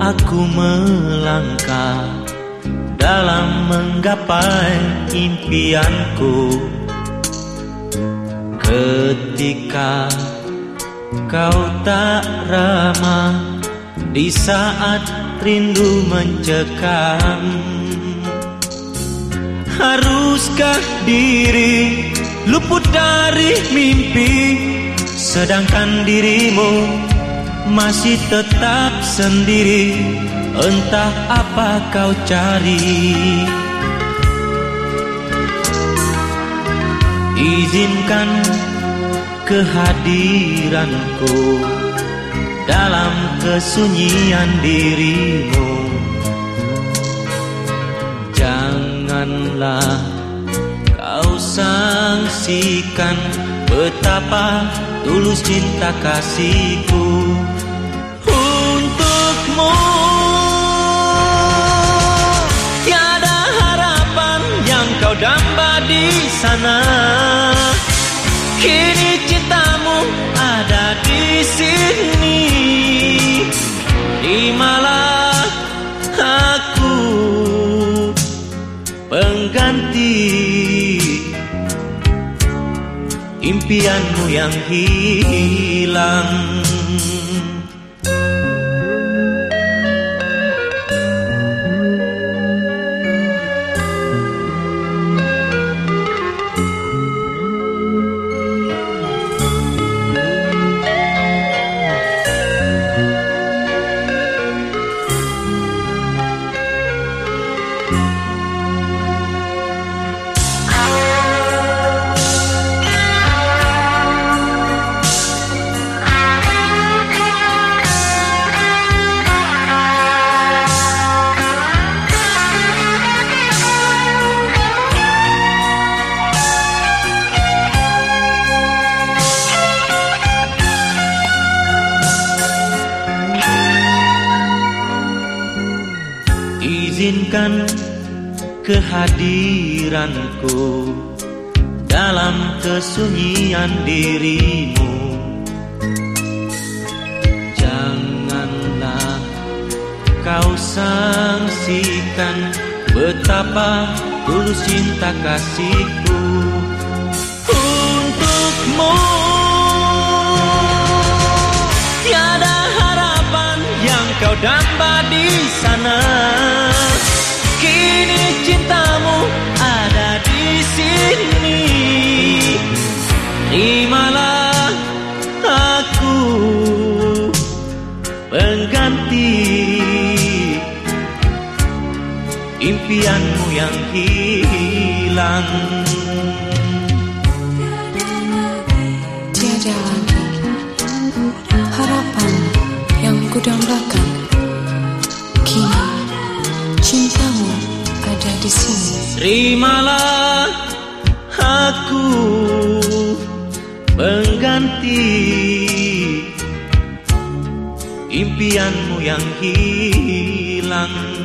Aku melangkah dalam menggapai impianku. Ketika kau tak ramah di saat rindu mencekam Haruskah diri luput dari mimpi? Sedangkan dirimu masih tetap sendiri. Entah apa kau cari. Izinkan kehadiranku Dalam kesunyian dirimu. Janganlah sangsikan Betapa tulus cinta kasihku untukmu. Tiada harapan yang kau damba di sana. Kini cintamu ada di sini. Terimalah aku pengganti impianmu yang hilang Izinkan kehadiranku dalam kesunyian dirimu. Janganlah kau sangsikan betapa tulus cinta kasihku Untukmu. Tiada harapan yang kau damba Terimalah aku pengganti impianmu yang hilang? Tiada lagi harapan yang kudambakan. Kini cintamu ada di sini. Terimalah aku pengganti impianmu yang hilang